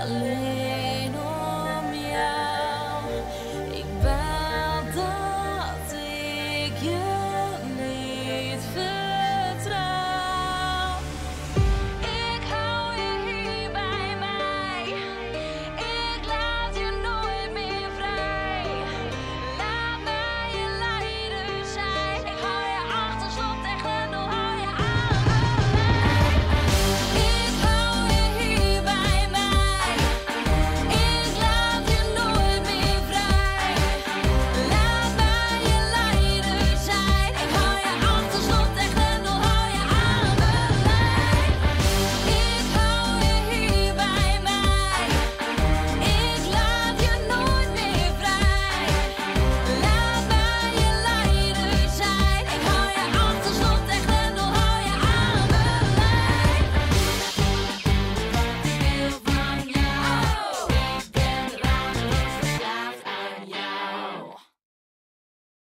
I live.